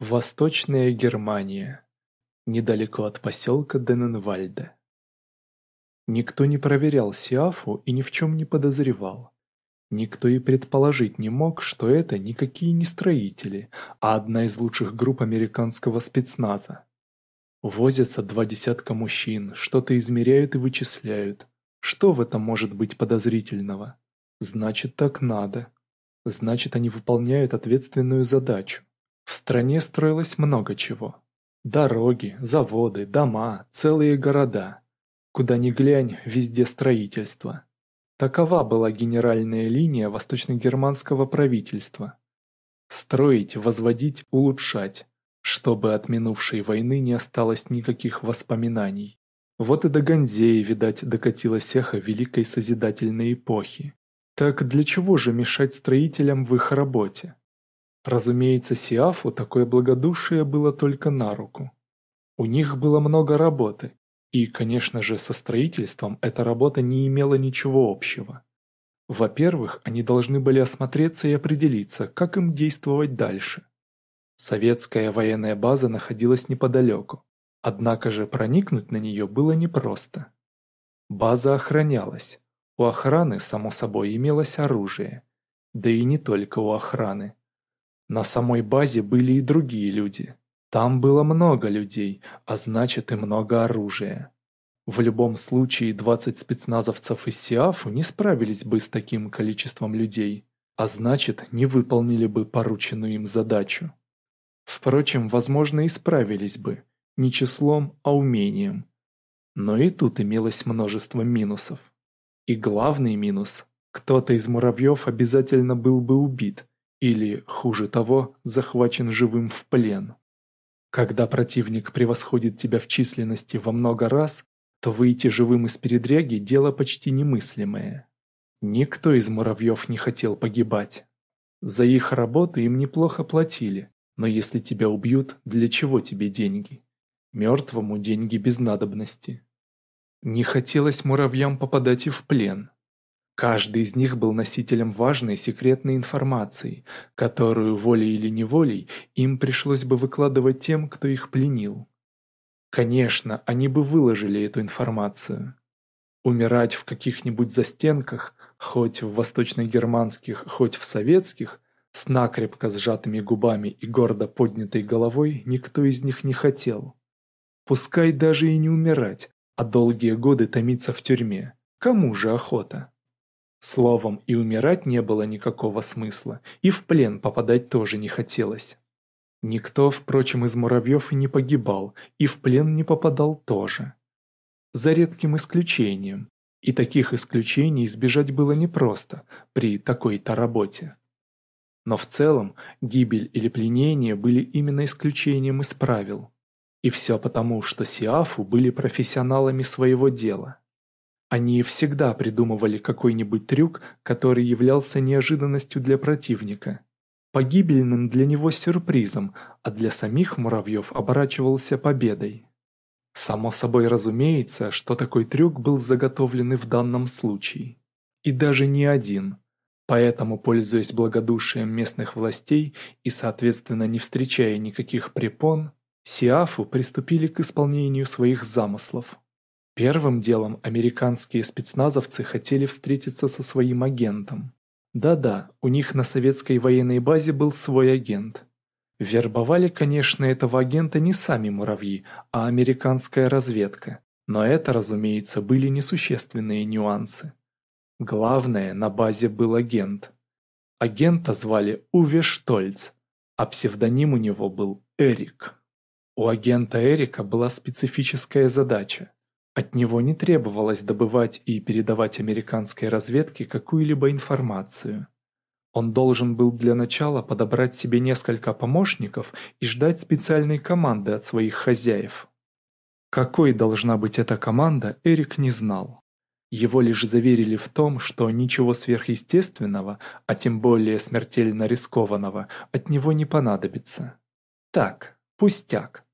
Восточная Германия, недалеко от поселка Дененвальде. Никто не проверял Сиафу и ни в чем не подозревал. Никто и предположить не мог, что это никакие не строители, а одна из лучших групп американского спецназа. Возятся два десятка мужчин, что-то измеряют и вычисляют. Что в этом может быть подозрительного? Значит, так надо. Значит, они выполняют ответственную задачу. В стране строилось много чего. Дороги, заводы, дома, целые города. Куда ни глянь, везде строительство. Такова была генеральная линия восточно-германского правительства. Строить, возводить, улучшать, чтобы от минувшей войны не осталось никаких воспоминаний. Вот и до Ганзеи, видать, докатилась эхо великой созидательной эпохи. Так для чего же мешать строителям в их работе? Разумеется, Сиафу такое благодушие было только на руку. У них было много работы, и, конечно же, со строительством эта работа не имела ничего общего. Во-первых, они должны были осмотреться и определиться, как им действовать дальше. Советская военная база находилась неподалеку, однако же проникнуть на нее было непросто. База охранялась, у охраны, само собой, имелось оружие, да и не только у охраны. На самой базе были и другие люди. Там было много людей, а значит и много оружия. В любом случае 20 спецназовцев из Сиафу не справились бы с таким количеством людей, а значит не выполнили бы порученную им задачу. Впрочем, возможно и справились бы, не числом, а умением. Но и тут имелось множество минусов. И главный минус – кто-то из муравьев обязательно был бы убит – или, хуже того, захвачен живым в плен. Когда противник превосходит тебя в численности во много раз, то выйти живым из передряги – дело почти немыслимое. Никто из муравьев не хотел погибать. За их работу им неплохо платили, но если тебя убьют, для чего тебе деньги? Мертвому деньги без надобности. Не хотелось муравьям попадать и в плен. Каждый из них был носителем важной секретной информации, которую волей или неволей им пришлось бы выкладывать тем, кто их пленил. Конечно, они бы выложили эту информацию. Умирать в каких-нибудь застенках, хоть в восточно-германских, хоть в советских, с накрепко сжатыми губами и гордо поднятой головой никто из них не хотел. Пускай даже и не умирать, а долгие годы томиться в тюрьме. Кому же охота? Словом, и умирать не было никакого смысла, и в плен попадать тоже не хотелось. Никто, впрочем, из муравьев и не погибал, и в плен не попадал тоже. За редким исключением. И таких исключений избежать было непросто при такой-то работе. Но в целом гибель или пленение были именно исключением из правил. И все потому, что Сиафу были профессионалами своего дела. Они всегда придумывали какой-нибудь трюк, который являлся неожиданностью для противника. Погибельным для него сюрпризом, а для самих муравьев оборачивался победой. Само собой разумеется, что такой трюк был заготовлен и в данном случае. И даже не один. Поэтому, пользуясь благодушием местных властей и, соответственно, не встречая никаких препон, Сиафу приступили к исполнению своих замыслов. Первым делом американские спецназовцы хотели встретиться со своим агентом. Да-да, у них на советской военной базе был свой агент. Вербовали, конечно, этого агента не сами муравьи, а американская разведка. Но это, разумеется, были несущественные нюансы. Главное, на базе был агент. Агента звали Уве Штольц, а псевдоним у него был Эрик. У агента Эрика была специфическая задача – от него не требовалось добывать и передавать американской разведке какую-либо информацию. Он должен был для начала подобрать себе несколько помощников и ждать специальной команды от своих хозяев. Какой должна быть эта команда, Эрик не знал. Его лишь заверили в том, что ничего сверхъестественного, а тем более смертельно рискованного, от него не понадобится. Так, пустяк.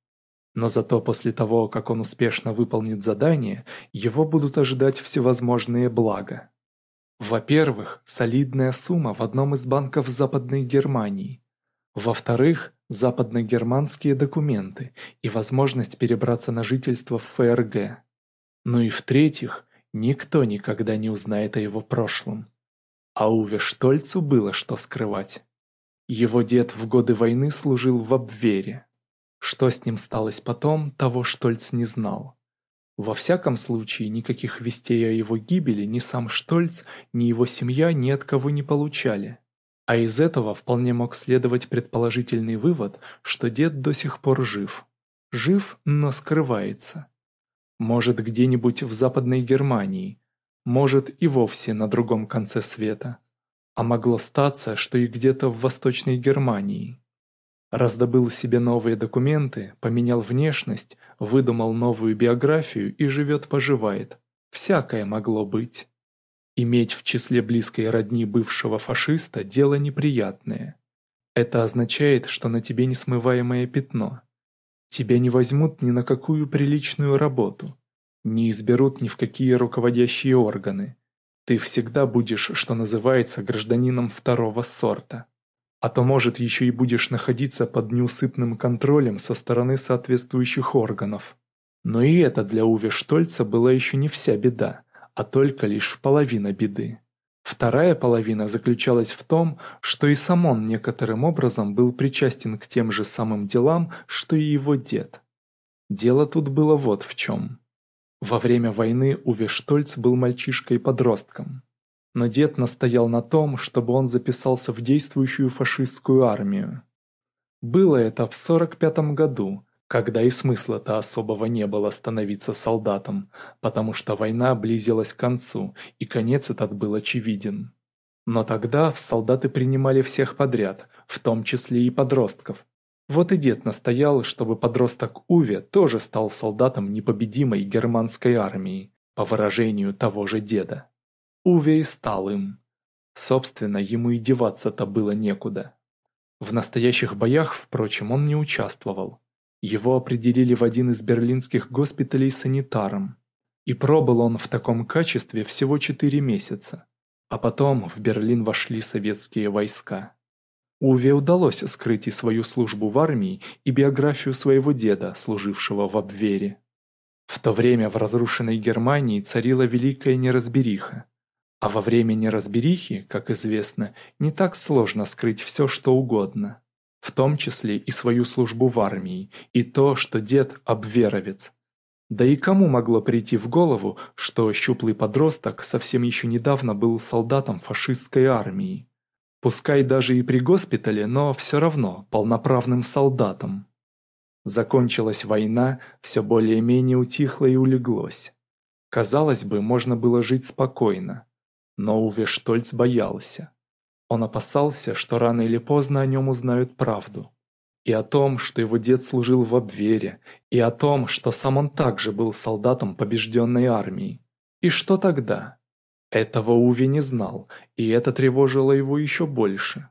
Но зато после того, как он успешно выполнит задание, его будут ожидать всевозможные блага. Во-первых, солидная сумма в одном из банков Западной Германии. Во-вторых, западногерманские документы и возможность перебраться на жительство в ФРГ. Ну и в-третьих, никто никогда не узнает о его прошлом. А Уве Штольцу было что скрывать. Его дед в годы войны служил в Абвере, что с ним сталось потом, того Штольц не знал. Во всяком случае, никаких вестей о его гибели ни сам Штольц, ни его семья ни от кого не получали. А из этого вполне мог следовать предположительный вывод, что дед до сих пор жив. Жив, но скрывается. Может, где-нибудь в Западной Германии, может и вовсе на другом конце света. А могло статься, что и где-то в Восточной Германии раздобыл себе новые документы, поменял внешность, выдумал новую биографию и живет-поживает. Всякое могло быть. Иметь в числе близкой родни бывшего фашиста – дело неприятное. Это означает, что на тебе несмываемое пятно. Тебя не возьмут ни на какую приличную работу, не изберут ни в какие руководящие органы. Ты всегда будешь, что называется, гражданином второго сорта. А то, может, еще и будешь находиться под неусыпным контролем со стороны соответствующих органов. Но и это для Уве Штольца была еще не вся беда, а только лишь половина беды. Вторая половина заключалась в том, что и сам он некоторым образом был причастен к тем же самым делам, что и его дед. Дело тут было вот в чем. Во время войны Уве Штольц был мальчишкой-подростком но дед настоял на том, чтобы он записался в действующую фашистскую армию. Было это в 45 году, когда и смысла-то особого не было становиться солдатом, потому что война близилась к концу, и конец этот был очевиден. Но тогда в солдаты принимали всех подряд, в том числе и подростков. Вот и дед настоял, чтобы подросток Уве тоже стал солдатом непобедимой германской армии, по выражению того же деда. Уве и стал им. Собственно, ему и деваться-то было некуда. В настоящих боях, впрочем, он не участвовал. Его определили в один из берлинских госпиталей санитаром. И пробыл он в таком качестве всего 4 месяца. А потом в Берлин вошли советские войска. Уве удалось скрыть и свою службу в армии, и биографию своего деда, служившего в обвере. В то время в разрушенной Германии царила великая неразбериха. А во время неразберихи, как известно, не так сложно скрыть все, что угодно. В том числе и свою службу в армии, и то, что дед – обверовец. Да и кому могло прийти в голову, что щуплый подросток совсем еще недавно был солдатом фашистской армии? Пускай даже и при госпитале, но все равно полноправным солдатом. Закончилась война, все более-менее утихло и улеглось. Казалось бы, можно было жить спокойно. Но Уве Штольц боялся. Он опасался, что рано или поздно о нем узнают правду. И о том, что его дед служил в Абвере, и о том, что сам он также был солдатом побежденной армии. И что тогда? Этого Уви не знал, и это тревожило его еще больше.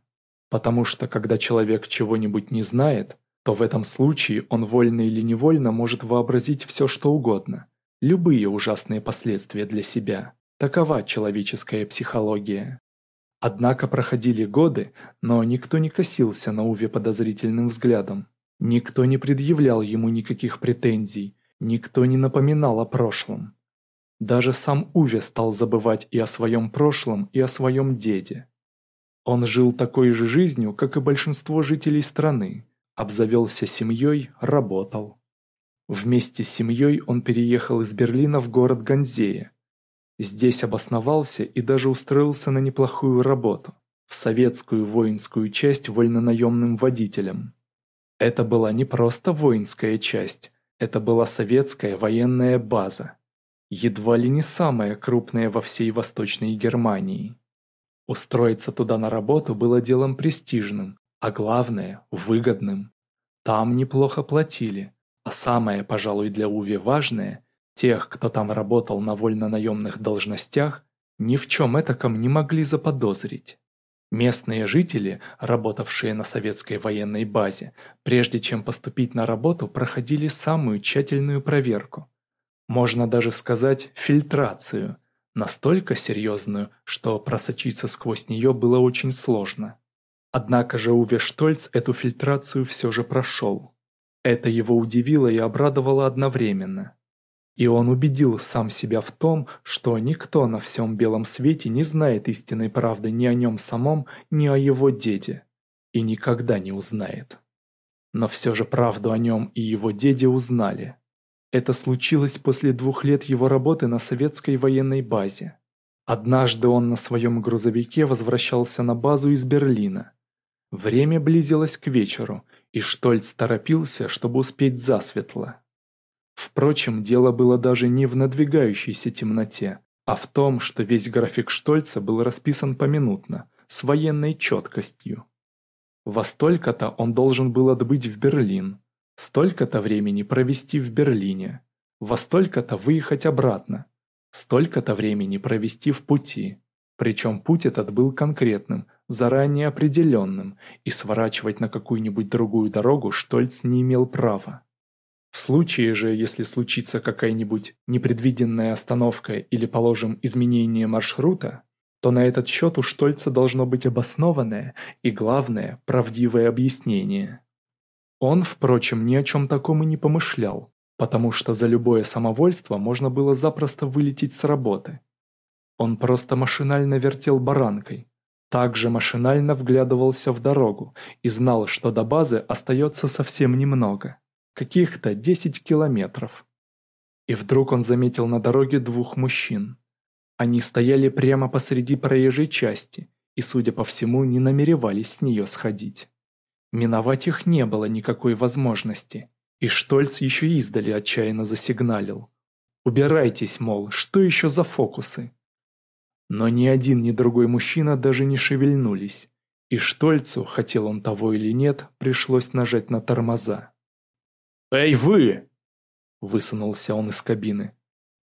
Потому что, когда человек чего-нибудь не знает, то в этом случае он вольно или невольно может вообразить все что угодно, любые ужасные последствия для себя. Такова человеческая психология. Однако проходили годы, но никто не косился на Уве подозрительным взглядом. Никто не предъявлял ему никаких претензий, никто не напоминал о прошлом. Даже сам Уве стал забывать и о своем прошлом, и о своем деде. Он жил такой же жизнью, как и большинство жителей страны, обзавелся семьей, работал. Вместе с семьей он переехал из Берлина в город Ганзея, Здесь обосновался и даже устроился на неплохую работу в советскую воинскую часть вольнонаемным водителем. Это была не просто воинская часть, это была советская военная база, едва ли не самая крупная во всей Восточной Германии. Устроиться туда на работу было делом престижным, а главное – выгодным. Там неплохо платили, а самое, пожалуй, для Уви важное Тех, кто там работал на вольно-наемных должностях, ни в чем этаком не могли заподозрить. Местные жители, работавшие на советской военной базе, прежде чем поступить на работу, проходили самую тщательную проверку. Можно даже сказать фильтрацию, настолько серьезную, что просочиться сквозь нее было очень сложно. Однако же Уве Штольц эту фильтрацию все же прошел. Это его удивило и обрадовало одновременно. И он убедил сам себя в том, что никто на всем белом свете не знает истинной правды ни о нем самом, ни о его деде. И никогда не узнает. Но все же правду о нем и его деде узнали. Это случилось после двух лет его работы на советской военной базе. Однажды он на своем грузовике возвращался на базу из Берлина. Время близилось к вечеру, и Штольц торопился, чтобы успеть засветло. Впрочем, дело было даже не в надвигающейся темноте, а в том, что весь график Штольца был расписан поминутно, с военной четкостью. Во столько-то он должен был отбыть в Берлин, столько-то времени провести в Берлине, во столько-то выехать обратно, столько-то времени провести в пути. Причем путь этот был конкретным, заранее определенным, и сворачивать на какую-нибудь другую дорогу Штольц не имел права. В случае же, если случится какая-нибудь непредвиденная остановка или, положим, изменение маршрута, то на этот счет у Штольца должно быть обоснованное и, главное, правдивое объяснение. Он, впрочем, ни о чем таком и не помышлял, потому что за любое самовольство можно было запросто вылететь с работы. Он просто машинально вертел баранкой, также машинально вглядывался в дорогу и знал, что до базы остается совсем немного каких-то 10 километров. И вдруг он заметил на дороге двух мужчин. Они стояли прямо посреди проезжей части и, судя по всему, не намеревались с нее сходить. Миновать их не было никакой возможности, и Штольц еще издали отчаянно засигналил. «Убирайтесь, мол, что еще за фокусы?» Но ни один, ни другой мужчина даже не шевельнулись, и Штольцу, хотел он того или нет, пришлось нажать на тормоза. «Эй, вы!» – высунулся он из кабины.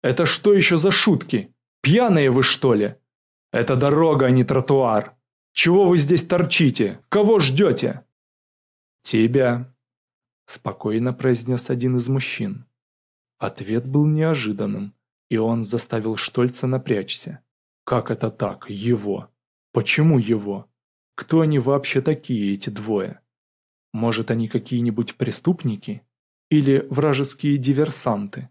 «Это что еще за шутки? Пьяные вы, что ли? Это дорога, а не тротуар. Чего вы здесь торчите? Кого ждете?» «Тебя», – спокойно произнес один из мужчин. Ответ был неожиданным, и он заставил Штольца напрячься. «Как это так? Его? Почему его? Кто они вообще такие, эти двое? Может, они какие-нибудь преступники?» или вражеские диверсанты.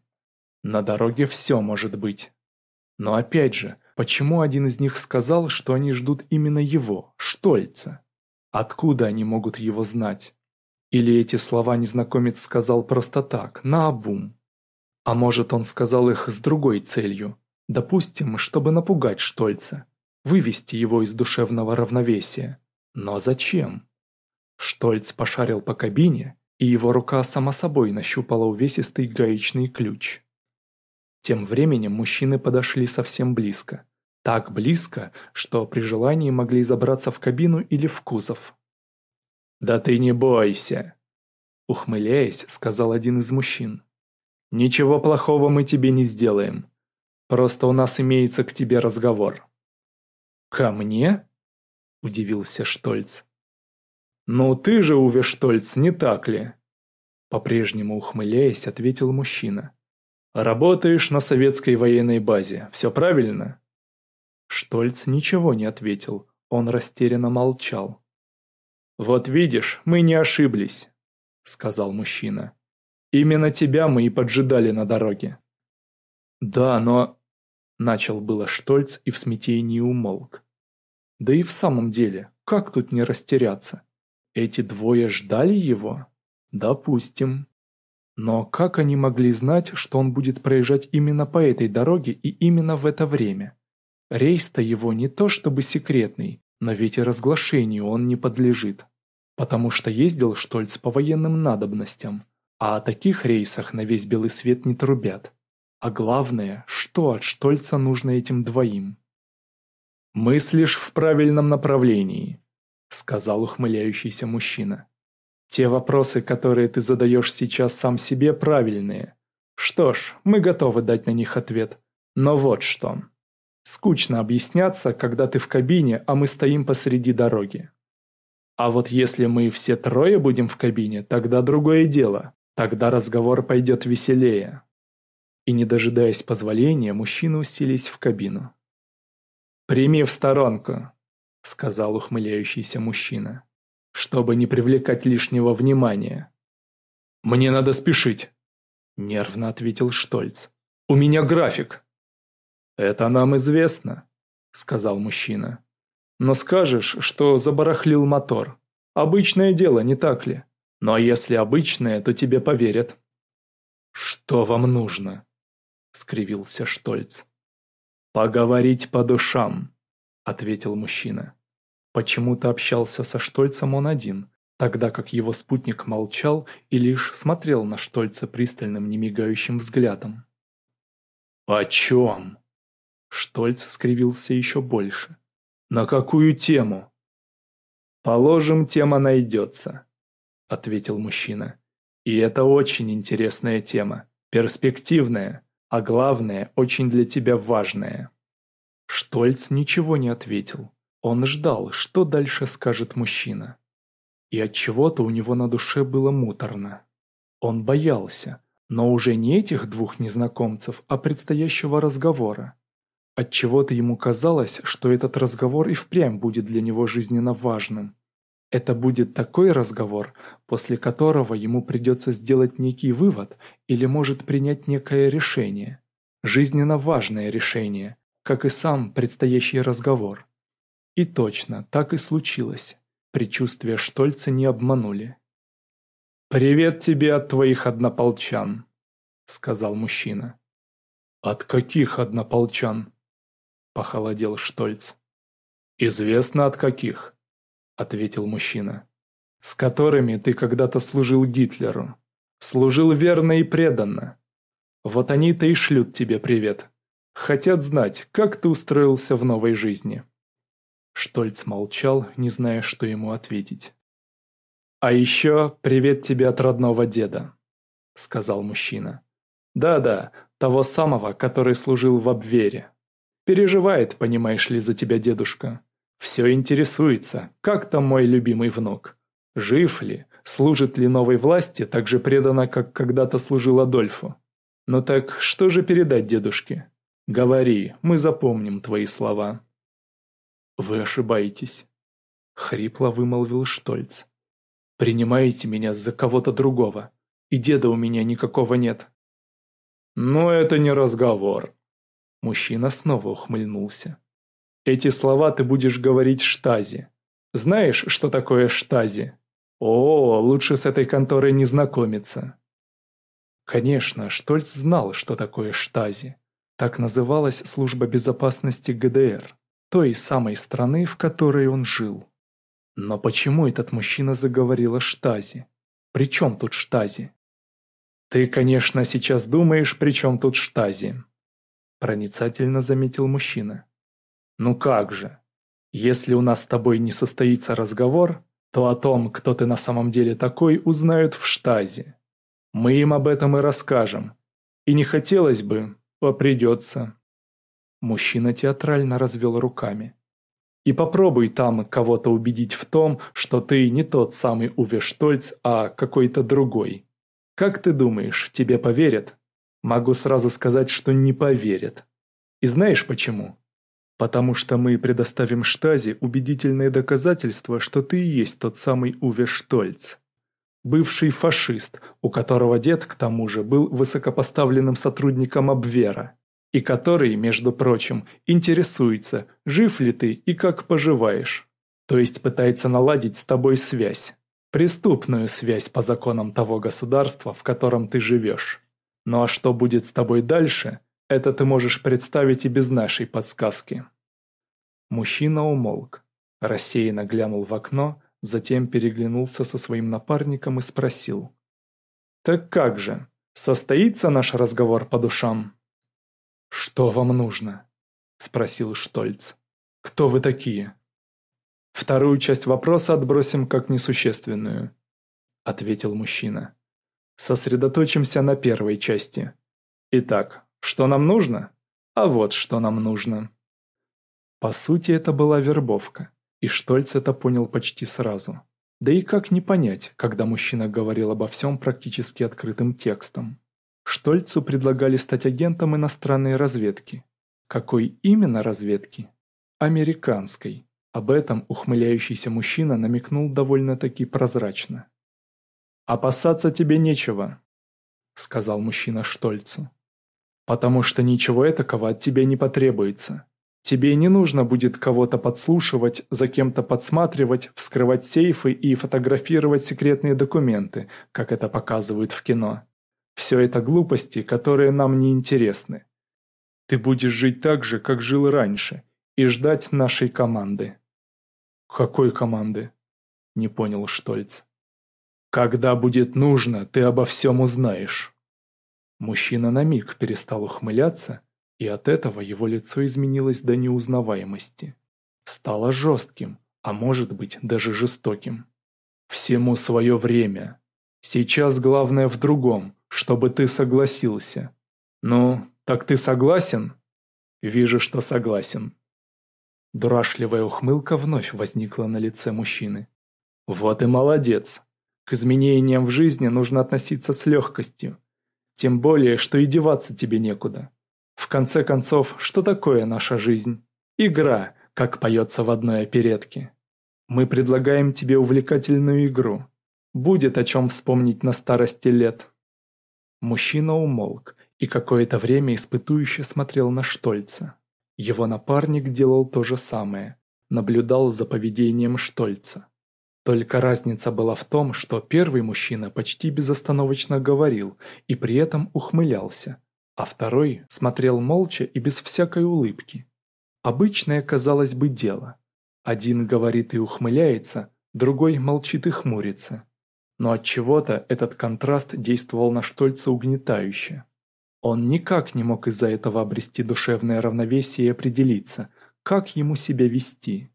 На дороге все может быть. Но опять же, почему один из них сказал, что они ждут именно его, Штольца? Откуда они могут его знать? Или эти слова незнакомец сказал просто так, наобум? А может, он сказал их с другой целью? Допустим, чтобы напугать Штольца, вывести его из душевного равновесия. Но зачем? Штольц пошарил по кабине и его рука сама собой нащупала увесистый гаечный ключ. Тем временем мужчины подошли совсем близко. Так близко, что при желании могли забраться в кабину или в кузов. «Да ты не бойся!» Ухмыляясь, сказал один из мужчин. «Ничего плохого мы тебе не сделаем. Просто у нас имеется к тебе разговор». «Ко мне?» – удивился Штольц. «Ну ты же, Уве Штольц, не так ли?» По-прежнему ухмыляясь, ответил мужчина. «Работаешь на советской военной базе, все правильно?» Штольц ничего не ответил, он растерянно молчал. «Вот видишь, мы не ошиблись», — сказал мужчина. «Именно тебя мы и поджидали на дороге». «Да, но...» — начал было Штольц и в смятении умолк. «Да и в самом деле, как тут не растеряться?» Эти двое ждали его? Допустим. Но как они могли знать, что он будет проезжать именно по этой дороге и именно в это время? Рейс-то его не то чтобы секретный, но ведь и разглашению он не подлежит. Потому что ездил Штольц по военным надобностям, а о таких рейсах на весь белый свет не трубят. А главное, что от Штольца нужно этим двоим? «Мыслишь в правильном направлении», — сказал ухмыляющийся мужчина. «Те вопросы, которые ты задаешь сейчас сам себе, правильные. Что ж, мы готовы дать на них ответ. Но вот что. Скучно объясняться, когда ты в кабине, а мы стоим посреди дороги. А вот если мы все трое будем в кабине, тогда другое дело. Тогда разговор пойдет веселее». И не дожидаясь позволения, мужчины уселись в кабину. «Прими в сторонку», — сказал ухмыляющийся мужчина, — «чтобы не привлекать лишнего внимания». «Мне надо спешить», — нервно ответил Штольц. «У меня график». «Это нам известно», — сказал мужчина. «Но скажешь, что забарахлил мотор. Обычное дело, не так ли? Но если обычное, то тебе поверят». «Что вам нужно?» — скривился Штольц. «Поговорить по душам», — ответил мужчина. Почему-то общался со Штольцем он один, тогда как его спутник молчал и лишь смотрел на Штольца пристальным немигающим взглядом. «О чем?» Штольц скривился еще больше. «На какую тему?» «Положим, тема найдется», — ответил мужчина. «И это очень интересная тема, перспективная, а главное, очень для тебя важная». Штольц ничего не ответил он ждал, что дальше скажет мужчина. И от чего-то у него на душе было муторно. Он боялся, но уже не этих двух незнакомцев, а предстоящего разговора. От чего-то ему казалось, что этот разговор и впрямь будет для него жизненно важным. Это будет такой разговор, после которого ему придется сделать некий вывод или может принять некое решение. Жизненно важное решение, как и сам предстоящий разговор. И точно, так и случилось. Причувствия Штольца не обманули. «Привет тебе от твоих однополчан», — сказал мужчина. «От каких однополчан?» — похолодел Штольц. «Известно от каких», — ответил мужчина. «С которыми ты когда-то служил Гитлеру. Служил верно и преданно. Вот они-то и шлют тебе привет. Хотят знать, как ты устроился в новой жизни». Штольц молчал, не зная, что ему ответить. «А еще привет тебе от родного деда», — сказал мужчина. «Да-да, того самого, который служил в обвере. Переживает, понимаешь ли, за тебя дедушка. Все интересуется, как там мой любимый внук. Жив ли, служит ли новой власти так же преданно, как когда-то служил Адольфу? Ну так что же передать дедушке? Говори, мы запомним твои слова». «Вы ошибаетесь», — хрипло вымолвил Штольц. «Принимаете меня за кого-то другого, и деда у меня никакого нет». «Но это не разговор», — мужчина снова ухмыльнулся. «Эти слова ты будешь говорить штази. Знаешь, что такое штази? О, лучше с этой конторой не знакомиться». Конечно, Штольц знал, что такое штази. Так называлась служба безопасности ГДР той самой страны, в которой он жил. Но почему этот мужчина заговорил о Штази? При чем тут Штази? «Ты, конечно, сейчас думаешь, при чем тут Штази?» Проницательно заметил мужчина. «Ну как же, если у нас с тобой не состоится разговор, то о том, кто ты на самом деле такой, узнают в Штазе. Мы им об этом и расскажем. И не хотелось бы, то придется. Мужчина театрально развел руками. И попробуй там кого-то убедить в том, что ты не тот самый Уве Штольц, а какой-то другой. Как ты думаешь, тебе поверят? Могу сразу сказать, что не поверят. И знаешь почему? Потому что мы предоставим Штази убедительные доказательства, что ты и есть тот самый Уве Штольц. Бывший фашист, у которого дед, к тому же, был высокопоставленным сотрудником Абвера и который, между прочим, интересуется, жив ли ты и как поживаешь. То есть пытается наладить с тобой связь. Преступную связь по законам того государства, в котором ты живешь. Ну а что будет с тобой дальше, это ты можешь представить и без нашей подсказки. Мужчина умолк, рассеянно глянул в окно, затем переглянулся со своим напарником и спросил. «Так как же, состоится наш разговор по душам?» «Что вам нужно?» – спросил Штольц. «Кто вы такие?» «Вторую часть вопроса отбросим как несущественную», – ответил мужчина. «Сосредоточимся на первой части. Итак, что нам нужно? А вот что нам нужно». По сути, это была вербовка, и Штольц это понял почти сразу. Да и как не понять, когда мужчина говорил обо всем практически открытым текстом. Штольцу предлагали стать агентом иностранной разведки. Какой именно разведки? Американской. Об этом ухмыляющийся мужчина намекнул довольно-таки прозрачно. «Опасаться тебе нечего», — сказал мужчина Штольцу. «Потому что ничего этакого от тебя не потребуется. Тебе не нужно будет кого-то подслушивать, за кем-то подсматривать, вскрывать сейфы и фотографировать секретные документы, как это показывают в кино». Все это глупости, которые нам не интересны. Ты будешь жить так же, как жил раньше, и ждать нашей команды». «Какой команды?» – не понял Штольц. «Когда будет нужно, ты обо всем узнаешь». Мужчина на миг перестал ухмыляться, и от этого его лицо изменилось до неузнаваемости. Стало жестким, а может быть даже жестоким. «Всему свое время. Сейчас главное в другом, чтобы ты согласился. Ну, так ты согласен? Вижу, что согласен. Дурашливая ухмылка вновь возникла на лице мужчины. Вот и молодец. К изменениям в жизни нужно относиться с легкостью. Тем более, что и деваться тебе некуда. В конце концов, что такое наша жизнь? Игра, как поется в одной оперетке. Мы предлагаем тебе увлекательную игру. Будет о чем вспомнить на старости лет. Мужчина умолк и какое-то время испытующе смотрел на Штольца. Его напарник делал то же самое, наблюдал за поведением Штольца. Только разница была в том, что первый мужчина почти безостановочно говорил и при этом ухмылялся, а второй смотрел молча и без всякой улыбки. Обычное, казалось бы, дело. Один говорит и ухмыляется, другой молчит и хмурится. Но от чего-то этот контраст действовал на Штольца угнетающе. Он никак не мог из-за этого обрести душевное равновесие и определиться, как ему себя вести.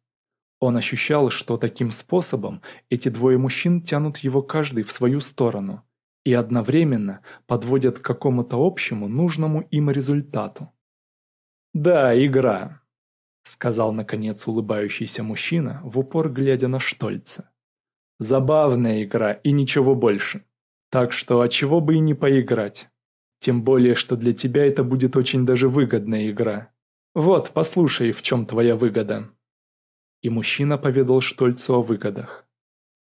Он ощущал, что таким способом эти двое мужчин тянут его каждый в свою сторону и одновременно подводят к какому-то общему нужному им результату. «Да, игра», — сказал наконец улыбающийся мужчина, в упор глядя на Штольца. Забавная игра и ничего больше. Так что, а чего бы и не поиграть. Тем более, что для тебя это будет очень даже выгодная игра. Вот, послушай, в чем твоя выгода. И мужчина поведал Штольцу о выгодах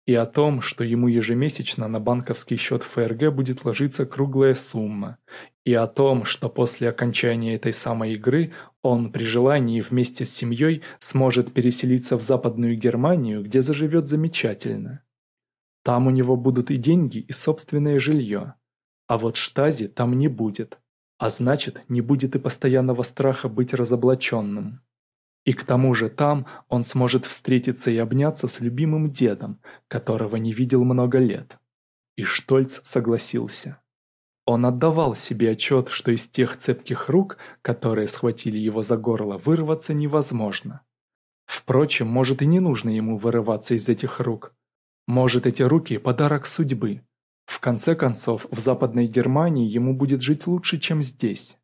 и о том, что ему ежемесячно на банковский счет ФРГ будет ложиться круглая сумма, и о том, что после окончания этой самой игры он при желании вместе с семьей сможет переселиться в Западную Германию, где заживет замечательно. Там у него будут и деньги, и собственное жилье. А вот штази там не будет. А значит, не будет и постоянного страха быть разоблаченным. И к тому же там он сможет встретиться и обняться с любимым дедом, которого не видел много лет. И Штольц согласился. Он отдавал себе отчет, что из тех цепких рук, которые схватили его за горло, вырваться невозможно. Впрочем, может и не нужно ему вырываться из этих рук. Может, эти руки – подарок судьбы. В конце концов, в Западной Германии ему будет жить лучше, чем здесь.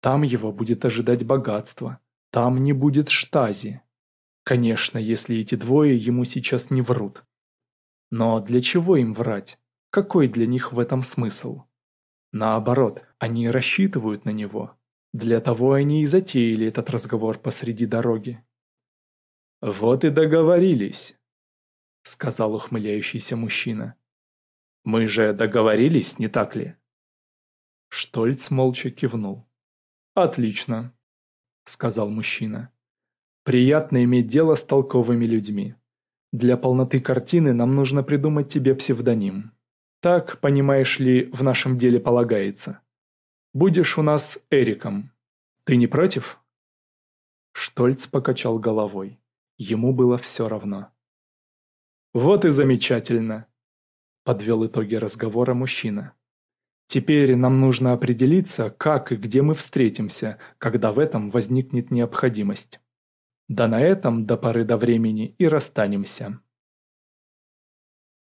Там его будет ожидать богатство, там не будет штази. Конечно, если эти двое ему сейчас не врут. Но для чего им врать? Какой для них в этом смысл? Наоборот, они рассчитывают на него. Для того они и затеяли этот разговор посреди дороги. «Вот и договорились», — сказал ухмыляющийся мужчина. «Мы же договорились, не так ли?» Штольц молча кивнул. «Отлично сказал мужчина. «Приятно иметь дело с толковыми людьми. Для полноты картины нам нужно придумать тебе псевдоним. Так, понимаешь ли, в нашем деле полагается. Будешь у нас Эриком. Ты не против?» Штольц покачал головой. Ему было все равно. «Вот и замечательно!» – подвел итоги разговора мужчина. Теперь нам нужно определиться, как и где мы встретимся, когда в этом возникнет необходимость. Да на этом до поры до времени и расстанемся.